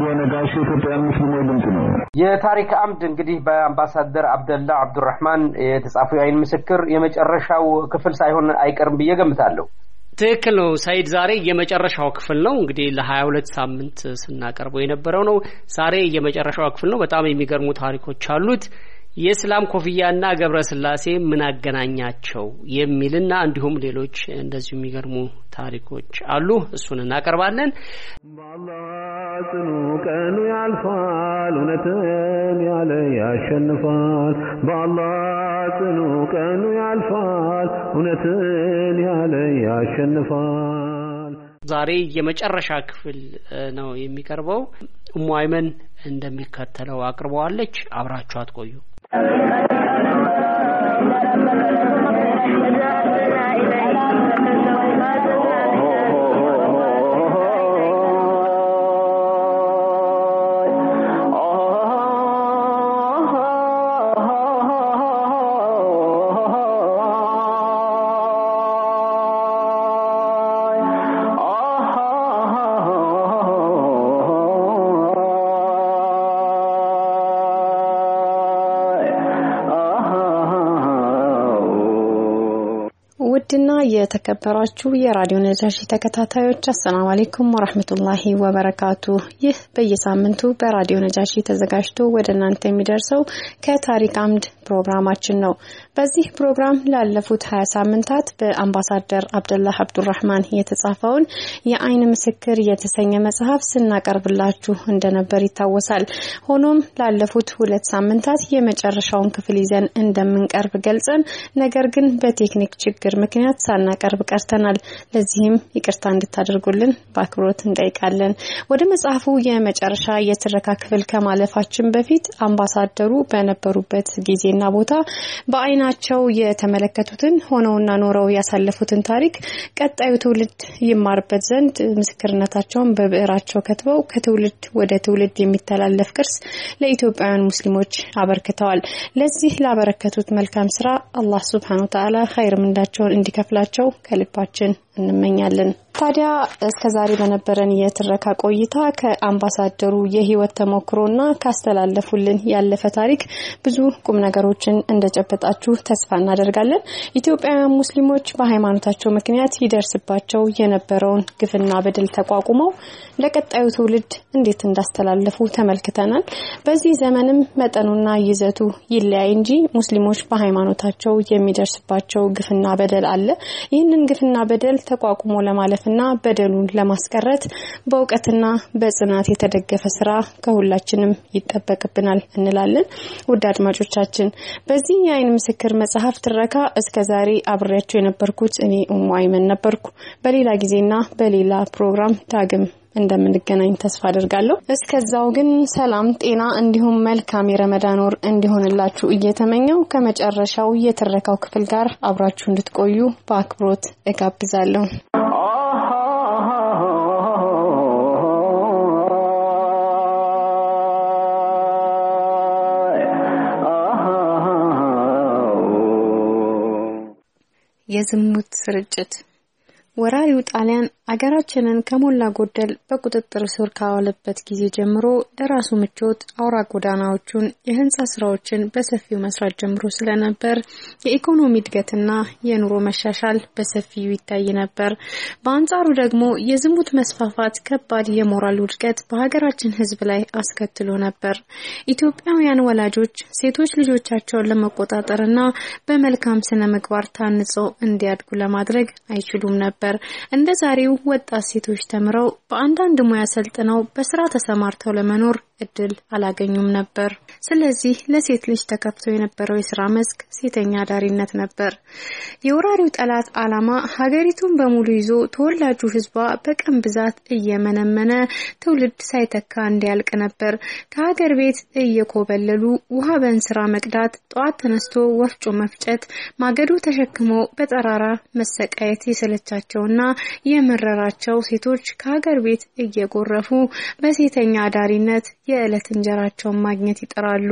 ራዲዮ ነጋሽ የኢትዮጵያን ሙስሊሞች ድምፅ ነው። የታሪክ አምድ እንግዲህ በአምባሳደር አብደላ አብዱራህማን የተጻፉ የአይን ምስክር የመጨረሻው ክፍል ሳይሆን አይቀርም ብዬ ገምታለሁ። ትክክል ነው ሳይድ። ዛሬ የመጨረሻው ክፍል ነው እንግዲህ ለሀያ ሁለት ሳምንት ስናቀርበው የነበረው ነው። ዛሬ የመጨረሻው ክፍል ነው። በጣም የሚገርሙ ታሪኮች አሉት። የእስላም ኮፍያና ገብረ ስላሴ ምን አገናኛቸው የሚልና እንዲሁም ሌሎች እንደዚሁ የሚገርሙ ታሪኮች አሉ። እሱን እናቀርባለን። በአላህ ጽኑ ቀኑ ያልፋል፣ እውነትን ያለ ያሸንፋል። በአላህ ጽኑ ቀኑ ያልፋል፣ እውነትን ያለ ያሸንፋል። ዛሬ የመጨረሻ ክፍል ነው የሚቀርበው። እሙ እንደሚከተለው አቅርበዋለች። አብራችሁ አትቆዩ። Amen. የተከበራችሁ የራዲዮ ነጃሺ ተከታታዮች አሰላሙ አሌይኩም ወራህመቱላሂ ወበረካቱ። ይህ በየሳምንቱ በራዲዮ ነጃሺ ተዘጋጅቶ ወደ እናንተ የሚደርሰው ከታሪክ አምድ ፕሮግራማችን ነው። በዚህ ፕሮግራም ላለፉት ሀያ ሳምንታት በአምባሳደር አብደላህ አብዱራህማን የተጻፈውን የአይን ምስክር የተሰኘ መጽሐፍ ስናቀርብላችሁ እንደነበር ይታወሳል። ሆኖም ላለፉት ሁለት ሳምንታት የመጨረሻውን ክፍል ይዘን እንደምንቀርብ ገልጸን ነገር ግን በቴክኒክ ችግር ምክንያት ሳናቀርብ ቀርተናል። ለዚህም ይቅርታ እንድታደርጉልን በአክብሮት እንጠይቃለን። ወደ መጽሐፉ የመጨረሻ የትረካ ክፍል ከማለፋችን በፊት አምባሳደሩ በነበሩበት ጊዜና ቦታ በአይናቸው የተመለከቱትን ሆነውና ኖረው ያሳለፉትን ታሪክ ቀጣዩ ትውልድ ይማርበት ዘንድ ምስክርነታቸውን በብዕራቸው ከትበው ከትውልድ ወደ ትውልድ የሚተላለፍ ቅርስ ለኢትዮጵያውያን ሙስሊሞች አበርክተዋል። ለዚህ ላበረከቱት መልካም ስራ አላህ ሱብሓነሁ ወተዓላ ኸይር ምንዳቸውን እንዲከፍላቸው ከልባችን እንመኛለን። ታዲያ እስከ ዛሬ በነበረን የትረካ ቆይታ ከአምባሳደሩ የህይወት ተሞክሮና ካስተላለፉልን ያለፈ ታሪክ ብዙ ቁም ነገሮችን እንደጨበጣችሁ ተስፋ እናደርጋለን። ኢትዮጵያውያን ሙስሊሞች በሃይማኖታቸው ምክንያት ይደርስባቸው የነበረውን ግፍና በደል ተቋቁመው ለቀጣዩ ትውልድ እንዴት እንዳስተላለፉ ተመልክተናል። በዚህ ዘመንም መጠኑና ይዘቱ ይለያይ እንጂ ሙስሊሞች በሃይማኖታቸው የሚደርስባቸው ግፍና በደል አለ። ይህንን ግፍና በደል ተቋቁሞ ለማለፍና በደሉን ለማስቀረት በእውቀትና በጽናት የተደገፈ ስራ ከሁላችንም ይጠበቅብናል እንላለን። ውድ አድማጮቻችን በዚህ የአይን ምስክር መጽሐፍ ትረካ እስከ ዛሬ አብሬያቸው የነበርኩት እኔ ኡሙ አይመን ነበርኩ። በሌላ ጊዜና በሌላ ፕሮግራም ዳግም እንደምንገናኝ ተስፋ አድርጋለሁ። እስከዛው ግን ሰላም፣ ጤና እንዲሁም መልካም የረመዳን ወር እንዲሆንላችሁ እየተመኘው ከመጨረሻው የትረካው ክፍል ጋር አብራችሁ እንድትቆዩ በአክብሮት እጋብዛለሁ። የዝሙት ስርጭት ወራሪው ጣሊያን አገራችንን ከሞላ ጎደል በቁጥጥር ስር ካዋለበት ጊዜ ጀምሮ ለራሱ ምቾት አውራ ጎዳናዎቹን፣ የህንፃ ስራዎችን በሰፊው መስራት ጀምሮ ስለነበር የኢኮኖሚ እድገትና የኑሮ መሻሻል በሰፊው ይታይ ነበር። በአንጻሩ ደግሞ የዝሙት መስፋፋት ከባድ የሞራል ውድቀት በሀገራችን ህዝብ ላይ አስከትሎ ነበር። ኢትዮጵያውያን ወላጆች ሴቶች ልጆቻቸውን ለመቆጣጠርና በመልካም ስነ ምግባር ታንጸው እንዲያድጉ ለማድረግ አይችሉም ነበር። እንደ ዛሬው ወጣት ሴቶች ተምረው በአንዳንድ ሙያ ሰልጥነው በስራ ተሰማርተው ለመኖር እድል አላገኙም ነበር። ስለዚህ ለሴት ልጅ ተከፍቶ የነበረው የስራ መስክ ሴተኛ አዳሪነት ነበር። የወራሪው ጠላት ዓላማ ሀገሪቱን በሙሉ ይዞ ተወላጁ ህዝቧ በቀን ብዛት እየመነመነ ትውልድ ሳይተካ እንዲያልቅ ነበር። ከሀገር ቤት እየኮበለሉ ውሃ በእንስራ መቅዳት፣ ጠዋት ተነስቶ ወፍጮ መፍጨት፣ ማገዶ ተሸክሞ በጠራራ መሰቃየት የሰለቻቸውና የመረራቸው ሴቶች ከሀገር ቤት እየጎረፉ በሴተኛ አዳሪነት የዕለት እንጀራቸውን ማግኘት ይጥራሉ።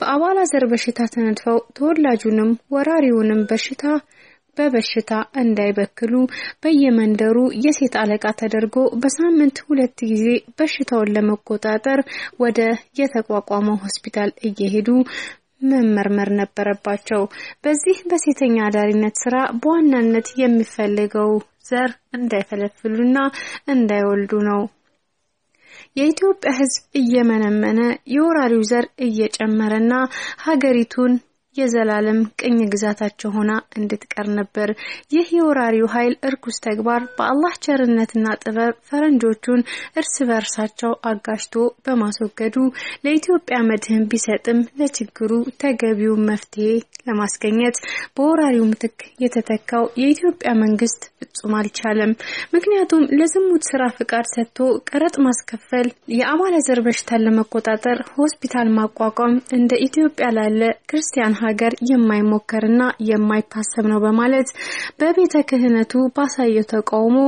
በአባላ ዘር በሽታ ተነድፈው ተወላጁንም ወራሪውንም በሽታ በበሽታ እንዳይበክሉ በየመንደሩ የሴት አለቃ ተደርጎ በሳምንት ሁለት ጊዜ በሽታውን ለመቆጣጠር ወደ የተቋቋመው ሆስፒታል እየሄዱ መመርመር ነበረባቸው። በዚህ በሴተኛ አዳሪነት ስራ በዋናነት የሚፈልገው ዘር እንዳይፈለፍሉና እንዳይወልዱ ነው። የኢትዮጵያ ሕዝብ እየመነመነ የወራሪው ዘር እየጨመረና ሀገሪቱን የዘላለም ቅኝ ግዛታቸው ሆና እንድትቀር ነበር። ይህ የወራሪው ኃይል እርኩስ ተግባር በአላህ ቸርነትና ጥበብ ፈረንጆቹን እርስ በርሳቸው አጋጅቶ በማስወገዱ ለኢትዮጵያ መድህን ቢሰጥም ለችግሩ ተገቢውን መፍትሄ ለማስገኘት በወራሪው ምትክ የተተካው የኢትዮጵያ መንግስት ፍጹም አልቻለም። ምክንያቱም ለዝሙት ስራ ፍቃድ ሰጥቶ ቀረጥ ማስከፈል፣ የአባለዘር በሽታን ለመቆጣጠር ሆስፒታል ማቋቋም እንደ ኢትዮጵያ ላለ ክርስቲያን ሀገር የማይሞከርና የማይታሰብ ነው በማለት በቤተ ክህነቱ ባሳየው ተቃውሞ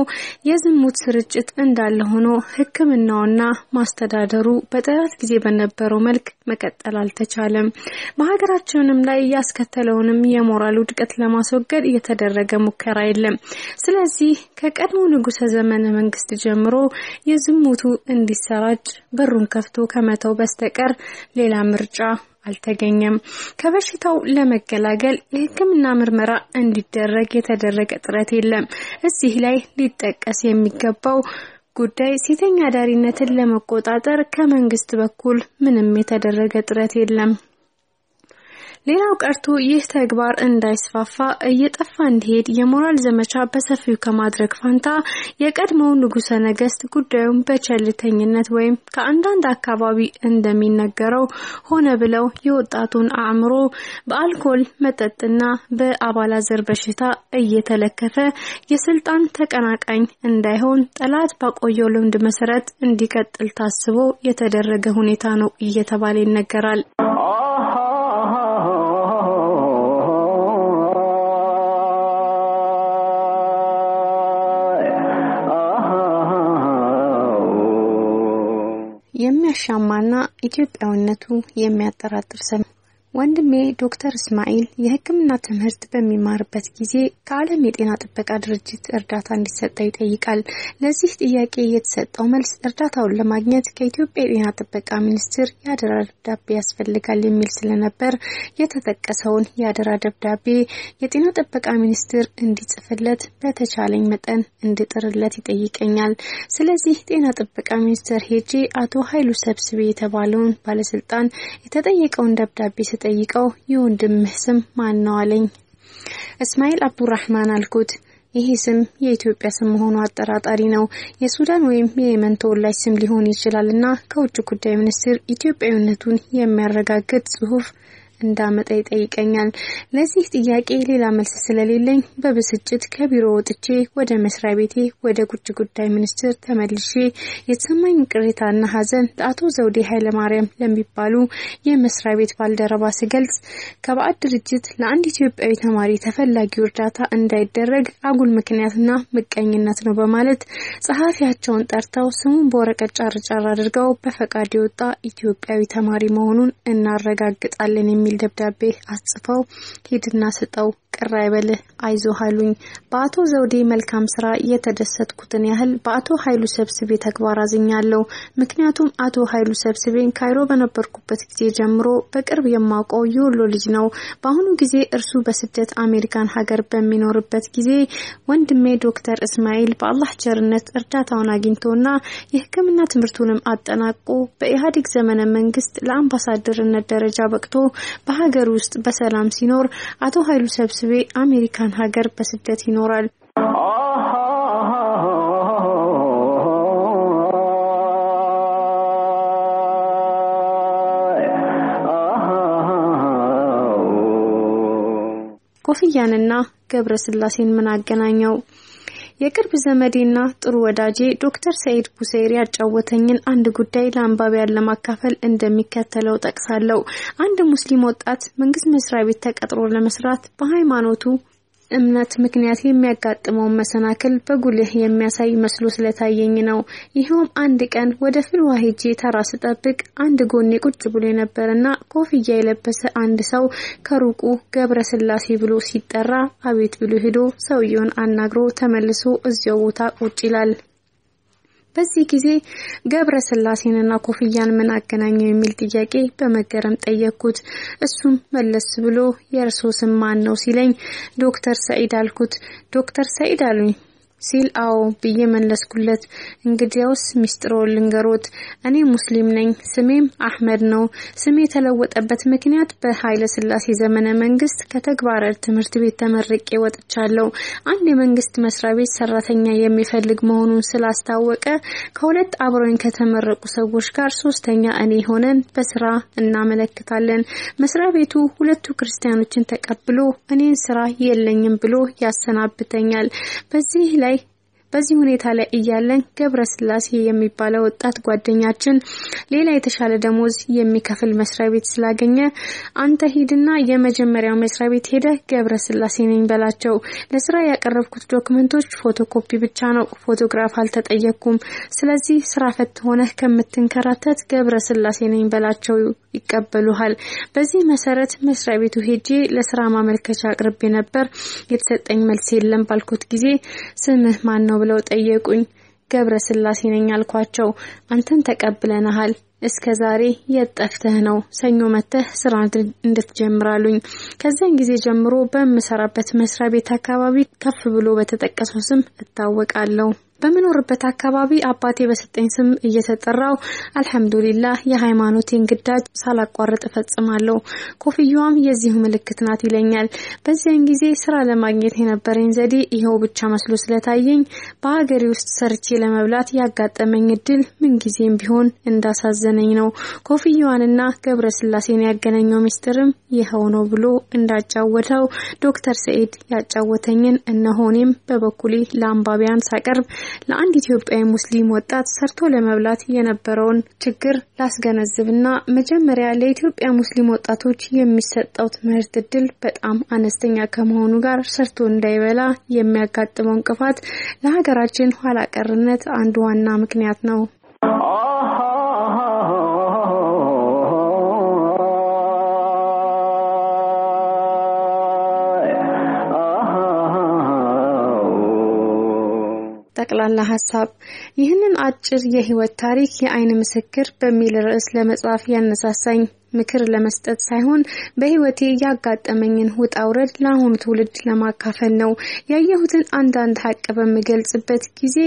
የዝሙት ስርጭት እንዳለ ሆኖ ሕክምናውና ማስተዳደሩ በጠላት ጊዜ በነበረው መልክ መቀጠል አልተቻለም። በሀገራችንም ላይ ያስከተለውንም የሞራል ውድቀት ለማስወገድ የተደረገ ሙከራ የለም። ስለዚህ ከቀድሞ ንጉሠ ዘመነ መንግስት ጀምሮ የዝሙቱ እንዲሰራጭ በሩን ከፍቶ ከመተው በስተቀር ሌላ ምርጫ አልተገኘም። ከበሽታው ለመገላገል የሕክምና ምርመራ እንዲደረግ የተደረገ ጥረት የለም። እዚህ ላይ ሊጠቀስ የሚገባው ጉዳይ ሴተኛ አዳሪነትን ለመቆጣጠር ከመንግስት በኩል ምንም የተደረገ ጥረት የለም። ሌላው ቀርቶ ይህ ተግባር እንዳይስፋፋ እየጠፋ እንዲሄድ የሞራል ዘመቻ በሰፊው ከማድረግ ፋንታ የቀድሞው ንጉሠ ነገስት ጉዳዩን በቸልተኝነት ወይም ከአንዳንድ አካባቢ እንደሚነገረው ሆነ ብለው የወጣቱን አእምሮ በአልኮል መጠጥና በአባላዘር በሽታ እየተለከፈ የስልጣን ተቀናቃኝ እንዳይሆን ጠላት ባቆየው ልምድ መሰረት እንዲቀጥል ታስቦ የተደረገ ሁኔታ ነው እየተባለ ይነገራል። የሚያሻማና ኢትዮጵያዊነቱ የሚያጠራጥር ስም ወንድሜ ዶክተር እስማኤል የሕክምና ትምህርት በሚማርበት ጊዜ ከዓለም የጤና ጥበቃ ድርጅት እርዳታ እንዲሰጠው ይጠይቃል። ለዚህ ጥያቄ የተሰጠው መልስ እርዳታውን ለማግኘት ከኢትዮጵያ የጤና ጥበቃ ሚኒስቴር የአደራ ደብዳቤ ያስፈልጋል የሚል ስለነበር የተጠቀሰውን የአደራ ደብዳቤ የጤና ጥበቃ ሚኒስቴር እንዲጽፍለት በተቻለኝ መጠን እንድጥርለት ይጠይቀኛል። ስለዚህ ጤና ጥበቃ ሚኒስቴር ሄጄ አቶ ኃይሉ ሰብስቤ የተባለውን ባለስልጣን የተጠየቀውን ደብዳቤ ጠይቀው የወንድምህ ስም ማን ነው አለኝ። እስማኤል አብዱራህማን አልኩት። ይሄ ስም የኢትዮጵያ ስም መሆኑ አጠራጣሪ ነው። የሱዳን ወይም የየመን ተወላጅ ስም ሊሆን ይችላል እና ከውጭ ጉዳይ ሚኒስቴር ኢትዮጵያዊነቱን የሚያረጋግጥ ጽሑፍ እንዳመጣ ይጠይቀኛል። ለዚህ ጥያቄ ሌላ መልስ ስለሌለኝ በብስጭት ከቢሮ ወጥቼ ወደ መስሪያ ቤቴ ወደ ውጭ ጉዳይ ሚኒስቴር ተመልሼ የተሰማኝ ቅሬታና ሐዘን ለአቶ ዘውዴ ኃይለማርያም ለሚባሉ የመስሪያ ቤት ባልደረባ ስገልጽ ከባዕድ ድርጅት ለአንድ ኢትዮጵያዊ ተማሪ ተፈላጊው እርዳታ እንዳይደረግ አጉል ምክንያትና ምቀኝነት ነው በማለት ጸሐፊያቸውን ጠርተው ስሙን በወረቀት ጫር ጫር አድርገው በፈቃድ የወጣ ኢትዮጵያዊ ተማሪ መሆኑን እናረጋግጣለን የሚል ደብዳቤ አጽፈው ሂድና ስጠው ቅር አይበልህ አይዞህ አሉኝ። በአቶ ዘውዴ መልካም ስራ የተደሰትኩትን ያህል በአቶ ኃይሉ ሰብስቤ ተግባር አዝኛለሁ። ምክንያቱም አቶ ኃይሉ ሰብስቤን ካይሮ በነበርኩበት ጊዜ ጀምሮ በቅርብ የማውቀው የወሎ ልጅ ነው። በአሁኑ ጊዜ እርሱ በስደት አሜሪካን ሀገር በሚኖርበት ጊዜ ወንድሜ ዶክተር እስማኤል በአላህ ቸርነት እርዳታውን አግኝቶና የሕክምና ትምህርቱንም አጠናቆ በኢህአዴግ ዘመነ መንግስት ለአምባሳደርነት ደረጃ በቅቶ በሀገር ውስጥ በሰላም ሲኖር አቶ ኃይሉ ሰብስቤ አሜሪካን ሀገር በስደት ይኖራል። ኮፍያንና ገብረ ስላሴን ምን አገናኘው? የቅርብ ዘመዴና ጥሩ ወዳጄ ዶክተር ሰኢድ ቡሴሪ ያጫወተኝን አንድ ጉዳይ ለአንባቢያን ለማካፈል እንደሚከተለው ጠቅሳለሁ። አንድ ሙስሊም ወጣት መንግስት መስሪያ ቤት ተቀጥሮ ለመስራት በሃይማኖቱ እምነት ምክንያት የሚያጋጥመውን መሰናክል በጉልህ የሚያሳይ መስሎ ስለታየኝ ነው። ይኸውም አንድ ቀን ወደ ፍልውሃ ሄጄ ተራ ስጠብቅ አንድ ጎኔ ቁጭ ብሎ የነበረና ኮፍያ የለበሰ አንድ ሰው ከሩቁ ገብረ ስላሴ ብሎ ሲጠራ አቤት ብሎ ሄዶ ሰውየውን አናግሮ ተመልሶ እዚያው ቦታ ቁጭ ይላል። በዚህ ጊዜ ገብረ ስላሴንና ኮፍያን ምን አገናኘው የሚል ጥያቄ በመገረም ጠየቅኩት። እሱም መለስ ብሎ የእርሶ ስም ማን ነው ሲለኝ ዶክተር ሰኢድ አልኩት። ዶክተር ሰኢድ አሉኝ ሲል አዎ ብዬ መለስኩለት። እንግዲያውስ ሚስጥሮ ልንገሮት፣ እኔ ሙስሊም ነኝ፣ ስሜም አህመድ ነው። ስሜ የተለወጠበት ምክንያት በኃይለ ስላሴ ዘመነ መንግስት ከተግባረ ትምህርት ቤት ተመርቄ ወጥቻለሁ። አንድ የመንግስት መስሪያ ቤት ሰራተኛ የሚፈልግ መሆኑን ስላስታወቀ ከሁለት አብረውኝ ከተመረቁ ሰዎች ጋር ሶስተኛ እኔ ሆነን በስራ እናመለክታለን። መስሪያ ቤቱ ሁለቱ ክርስቲያኖችን ተቀብሎ እኔን ስራ የለኝም ብሎ ያሰናብተኛል። በዚህ ላይ በዚህ ሁኔታ ላይ እያለን ገብረ ስላሴ የሚባለው ወጣት ጓደኛችን ሌላ የተሻለ ደሞዝ የሚከፍል መስሪያ ቤት ስላገኘ አንተ ሂድና የመጀመሪያው መስሪያ ቤት ሄደ ገብረ ስላሴ ነኝ በላቸው። ለስራ ያቀረብኩት ዶክመንቶች ፎቶኮፒ ብቻ ነው፣ ፎቶግራፍ አልተጠየቅኩም። ስለዚህ ስራ ፈት ሆነህ ከምትንከራተት ገብረ ስላሴ ነኝ በላቸው ይቀበሉሃል። በዚህ መሰረት መስሪያ ቤቱ ሄጄ ለስራ ማመልከቻ አቅርቤ ነበር። የተሰጠኝ መልስ የለም ባልኩት ጊዜ ስምህ ማን ነው ብለው ጠየቁኝ። ገብረ ስላሴ ነኝ አልኳቸው። አንተን ተቀብለናሃል። እስከ ዛሬ የት ጠፍተህ ነው። ሰኞ መተህ ስራ እንድትጀምራሉኝ። ከዚያን ጊዜ ጀምሮ በምሰራበት መስሪያ ቤት አካባቢ ከፍ ብሎ በተጠቀሰው ስም እታወቃለሁ። በምኖርበት አካባቢ አባቴ በሰጠኝ ስም እየተጠራው አልሐምዱሊላህ የሃይማኖቴን ግዳጅ ሳላቋርጥ እፈጽማለሁ። ኮፍያዋም የዚሁ ምልክት ናት ይለኛል። በዚያን ጊዜ ስራ ለማግኘት የነበረኝ ዘዴ ይኸው ብቻ መስሎ ስለታየኝ በሀገሬ ውስጥ ሰርቼ ለመብላት ያጋጠመኝ እድል ምንጊዜም ቢሆን እንዳሳዘነኝ ነው። ኮፍያዋንና ገብረ ስላሴን ያገናኘው ሚስጥርም ይኸው ነው ብሎ እንዳጫወተው ዶክተር ሰኢድ ያጫወተኝን እነሆኔም በበኩሌ ለአንባቢያን ሳቀርብ ለአንድ ኢትዮጵያዊ ሙስሊም ወጣት ሰርቶ ለመብላት የነበረውን ችግር ላስገነዝብና መጀመሪያ ለኢትዮጵያ ሙስሊም ወጣቶች የሚሰጠው ትምህርት እድል በጣም አነስተኛ ከመሆኑ ጋር ሰርቶ እንዳይበላ የሚያጋጥመው እንቅፋት ለሀገራችን ኋላ ቀርነት አንዱ ዋና ምክንያት ነው። ጠቅላላ ሀሳብ። ይህንን አጭር የህይወት ታሪክ የአይን ምስክር በሚል ርዕስ ለመጻፍ ያነሳሳኝ ምክር ለመስጠት ሳይሆን በህይወቴ ያጋጠመኝን ውጣ ውረድ ለአሁኑ ትውልድ ለማካፈል ነው። ያየሁትን አንዳንድ ሀቅ በምገልጽበት ጊዜ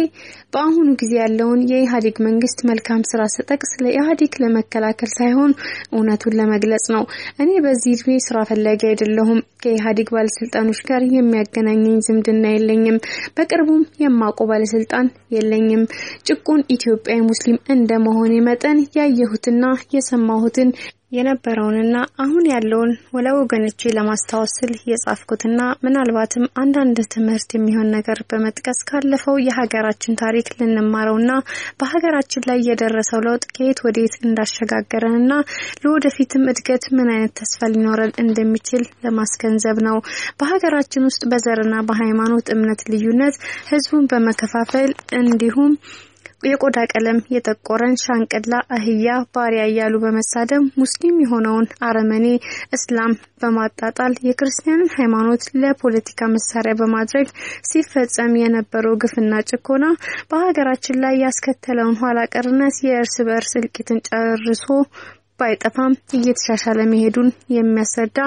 በአሁኑ ጊዜ ያለውን የኢህአዴግ መንግስት መልካም ስራ ስጠቅስ ለኢህአዴግ ለመከላከል ሳይሆን እውነቱን ለመግለጽ ነው። እኔ በዚህ እድሜ ስራ ፈላጊ አይደለሁም። ከኢህአዴግ ባለስልጣኖች ጋር የሚያገናኘኝ ዝምድና የለኝም። በቅርቡም የማውቀው ባለስልጣን የለኝም። ጭቁን ኢትዮጵያዊ ሙስሊም እንደመሆኔ መጠን ያየሁትና የሰማሁትን የነበረውንና አሁን ያለውን ወለወገኖቼ ለማስታወስ ስል የጻፍኩትና ምናልባትም አንዳንድ ትምህርት የሚሆን ነገር በመጥቀስ ካለፈው የሀገራችን ታሪክ ልንማረውና በሀገራችን ላይ የደረሰው ለውጥ ከየት ወዴት እንዳሸጋገረንና ለወደፊትም እድገት ምን አይነት ተስፋ ሊኖረን እንደሚችል ለማስገንዘብ ነው። በሀገራችን ውስጥ በዘርና በሃይማኖት እምነት ልዩነት ህዝቡን በመከፋፈል እንዲሁም የቆዳ ቀለም የጠቆረን ሻንቅላ አህያ ባሪያ እያሉ በመሳደብ ሙስሊም የሆነውን አረመኔ እስላም በማጣጣል የክርስቲያንን ሃይማኖት ለፖለቲካ መሳሪያ በማድረግ ሲፈጸም የነበረው ግፍና ጭኮና በሀገራችን ላይ ያስከተለውን ኋላ ቀርነት የእርስ በእርስ እልቂትን ጨርሶ ባይጠፋም እየተሻሻለ መሄዱን የሚያስረዳ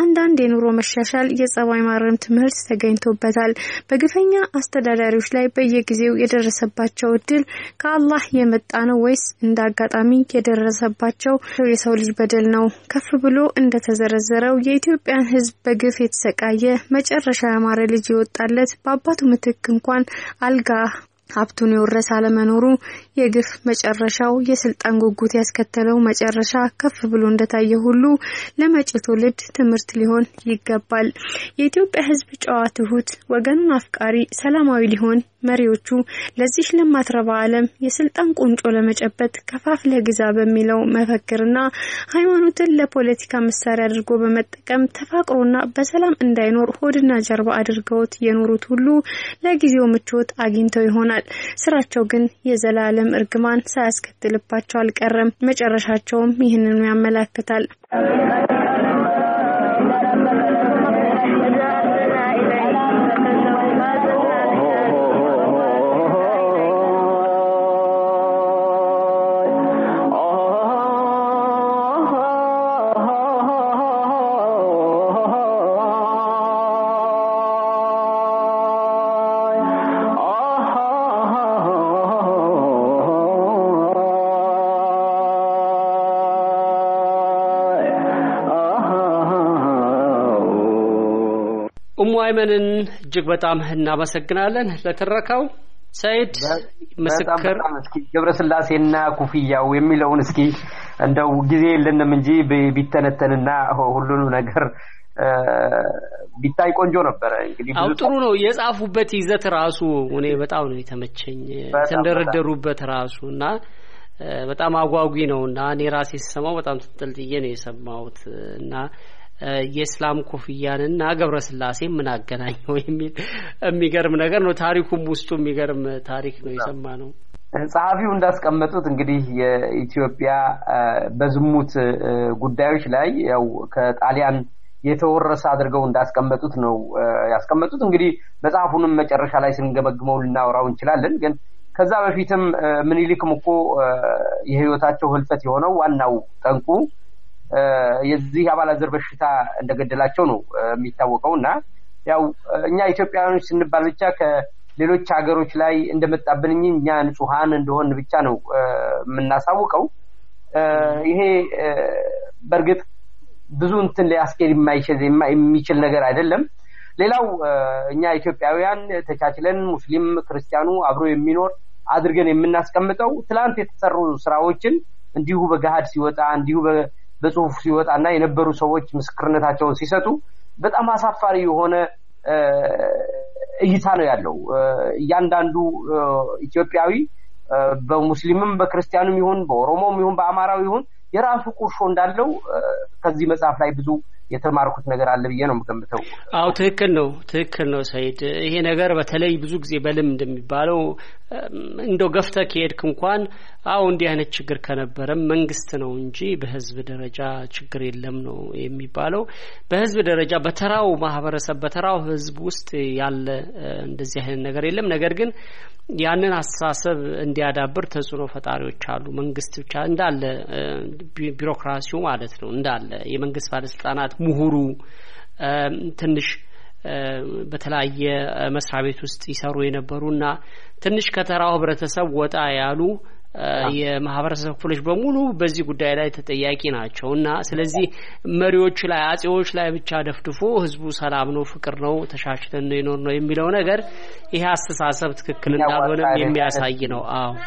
አንዳንድ የኑሮ መሻሻል የጸባይ ማረም ትምህርት ተገኝቶበታል። በግፈኛ አስተዳዳሪዎች ላይ በየጊዜው የደረሰባቸው እድል ከአላህ የመጣ ነው ወይስ እንደ አጋጣሚ የደረሰባቸው የሰው ልጅ በደል ነው? ከፍ ብሎ እንደተዘረዘረው የኢትዮጵያን ሕዝብ በግፍ የተሰቃየ መጨረሻ ያማረ ልጅ የወጣለት በአባቱ ምትክ እንኳን አልጋ ሀብቱን የወረሰ አለመኖሩ የግፍ መጨረሻው የስልጣን ጉጉት ያስከተለው መጨረሻ ከፍ ብሎ እንደታየ ሁሉ ለመጪው ትውልድ ትምህርት ሊሆን ይገባል። የኢትዮጵያ ሕዝብ ጨዋ፣ ትሁት፣ ወገኑን አፍቃሪ፣ ሰላማዊ ሊሆን መሪዎቹ ለዚህ ለማትረባ ዓለም የስልጣን ቁንጮ ለመጨበጥ ከፋፍለህ ግዛ በሚለው መፈክርና ሃይማኖትን ለፖለቲካ መሳሪያ አድርጎ በመጠቀም ተፋቅሮና በሰላም እንዳይኖር ሆድና ጀርባ አድርገውት የኖሩት ሁሉ ለጊዜው ምቾት አግኝተው ይሆናል። ስራቸው ግን የዘላለም እርግማን ሳያስከትልባቸው አልቀረም። መጨረሻቸውም ይህንኑ ያመላክታል። ኡሙ አይመንን እጅግ በጣም እናመሰግናለን ለትረካው። ሰይድ ምስክር እስኪ ገብረስላሴና ኩፍያው የሚለውን እስኪ እንደው ጊዜ የለንም እንጂ ቢተነተንና ሁሉንም ነገር ቢታይ ቆንጆ ነበረ። እንግዲህ አው ጥሩ ነው የጻፉበት ይዘት ራሱ እኔ በጣም ነው የተመቸኝ የተንደረደሩበት ራሱ እና በጣም አጓጊ ነው እና እኔ ራሴ ስሰማው በጣም ተንጠልጥዬ ነው የሰማሁት እና የእስላም ኮፍያንና ገብረስላሴ ምን አገናኘው የሚል የሚገርም ነገር ነው። ታሪኩም ውስጡ የሚገርም ታሪክ ነው የሰማ ነው። ጸሐፊው እንዳስቀመጡት እንግዲህ የኢትዮጵያ በዝሙት ጉዳዮች ላይ ያው ከጣሊያን የተወረሰ አድርገው እንዳስቀመጡት ነው ያስቀመጡት። እንግዲህ መጽሐፉንም መጨረሻ ላይ ስንገመግመው ልናወራው እንችላለን። ግን ከዛ በፊትም ምኒልክም እኮ የህይወታቸው ህልፈት የሆነው ዋናው ጠንቁ የዚህ አባላዘር በሽታ እንደገደላቸው ነው የሚታወቀው እና ያው እኛ ኢትዮጵያውያኖች ስንባል ብቻ ከሌሎች ሀገሮች ላይ እንደመጣብን እንጂ እኛ ንጹሐን እንደሆን ብቻ ነው የምናሳውቀው። ይሄ በእርግጥ ብዙ እንትን ሊያስኬድ የሚችል ነገር አይደለም። ሌላው እኛ ኢትዮጵያውያን ተቻችለን ሙስሊም ክርስቲያኑ አብሮ የሚኖር አድርገን የምናስቀምጠው ትላንት የተሰሩ ስራዎችን እንዲሁ በገሃድ ሲወጣ እንዲሁ በጽሁፍ ሲወጣ እና የነበሩ ሰዎች ምስክርነታቸውን ሲሰጡ በጣም አሳፋሪ የሆነ እይታ ነው ያለው። እያንዳንዱ ኢትዮጵያዊ በሙስሊምም በክርስቲያኑም ይሁን በኦሮሞም ይሁን በአማራው ይሁን የራሱ ቁርሾ እንዳለው ከዚህ መጽሐፍ ላይ ብዙ የተማርኩት ነገር አለ ብዬ ነው የምገምተው። አዎ ትክክል ነው፣ ትክክል ነው ሰይድ። ይሄ ነገር በተለይ ብዙ ጊዜ በልምድ የሚባለው እንደው ገፍተህ ከሄድክ እንኳን አዎ እንዲህ አይነት ችግር ከነበረም መንግስት ነው እንጂ በህዝብ ደረጃ ችግር የለም ነው የሚባለው። በህዝብ ደረጃ በተራው ማህበረሰብ በተራው ህዝብ ውስጥ ያለ እንደዚህ አይነት ነገር የለም። ነገር ግን ያንን አስተሳሰብ እንዲያዳብር ተጽዕኖ ፈጣሪዎች አሉ። መንግስት ብቻ እንዳለ ቢሮክራሲው ማለት ነው እንዳለ የመንግስት ባለስልጣናት፣ ምሁሩ ትንሽ በተለያየ መስሪያ ቤት ውስጥ ይሰሩ የነበሩና ትንሽ ከተራው ህብረተሰብ ወጣ ያሉ የማህበረሰብ ክፍሎች በሙሉ በዚህ ጉዳይ ላይ ተጠያቂ ናቸው እና ስለዚህ መሪዎቹ ላይ አጼዎች ላይ ብቻ ደፍድፎ ህዝቡ ሰላም ነው፣ ፍቅር ነው፣ ተሻሽለን ነው የኖር ነው የሚለው ነገር ይሄ አስተሳሰብ ትክክል እንዳልሆነም የሚያሳይ ነው። አዎ